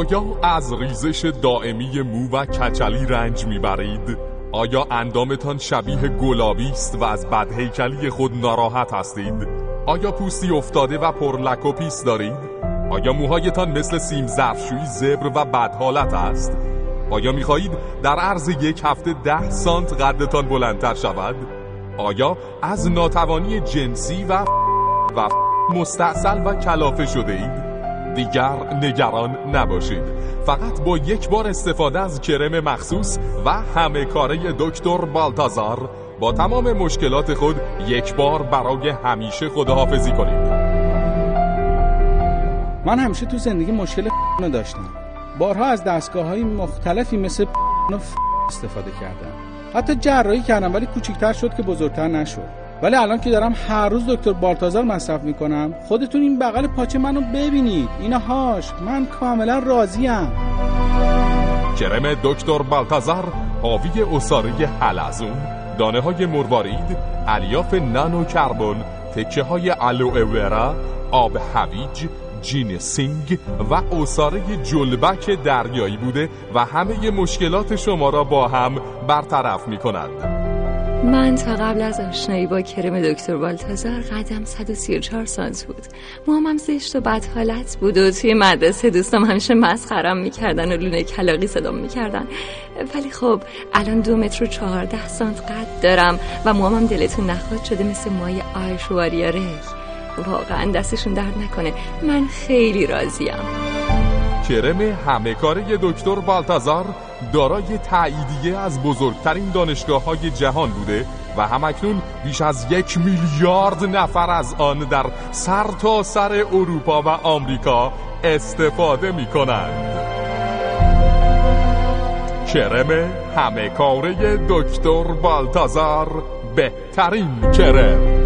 آیا از ریزش دائمی مو و کچلی رنج می‌برید؟ آیا اندامتان شبیه گلابی است و از بدهیکلی خود ناراحت هستید؟ آیا پوستی افتاده و پرلک و دارید؟ آیا موهایتان مثل سیم ظرفشویی زبر و بدحالت است؟ آیا می‌خواهید در عرض یک هفته ده سانت قدتان بلندتر شود؟ آیا از ناتوانی جنسی و و مستاصل و کلافه شده اید؟ دیگر نگران نباشید. فقط با یک بار استفاده از کرم مخصوص و همه کاره دکتر بالتازار با تمام مشکلات خود یک بار برای همیشه خداحافظی کنید. من همیشه تو زندگی مشکل داشتم. بارها از دستگاه های مختلفی مثل استفاده کردم. حتی جراحی کردم ولی کوچیکتر شد که بزرگتر نشد. ولی الان که دارم هر روز دکتر بارتازار مصرف می‌کنم خودتون این بغل پاچه منو ببینید. اینا هاش من کاملا راضیم. کرم دکتر بالتازار حاوی عصاره حلزون دانه های مروارید الیاف نانو کربن تکه های الوئورا آب هویج جینسینگ و عصاره جلبک دریایی بوده و همه مشکلات شما را با هم برطرف می کند من تا قبل از آشنایی با کرم دکتر بالتازار قدم 134 سانت بود. موهامم زشت و بد حالت بود و توی مدرسه دوستم همیشه مسخرم می‌کردن و لونه کلاغی صدام می‌کردن. ولی خب الان دو متر و چهارده سانت قد دارم و موامم دلتون نخواد شده مثل موهای آیشواریا ری واقعا دستشون درد نکنه. من خیلی راضیم. کرم همه کاره دکتر بالتازار دارای تاییدیه از بزرگترین دانشگاه های جهان بوده و همکنون بیش از یک میلیارد نفر از آن در سر تا سر اروپا و آمریکا استفاده می کنند کرم همه کاره دکتر بالتازار بهترین کرم